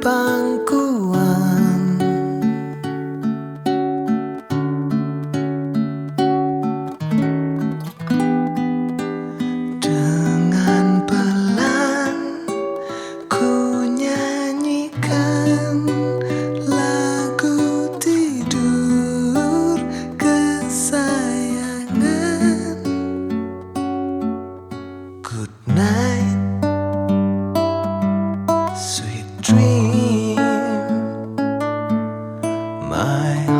吧 my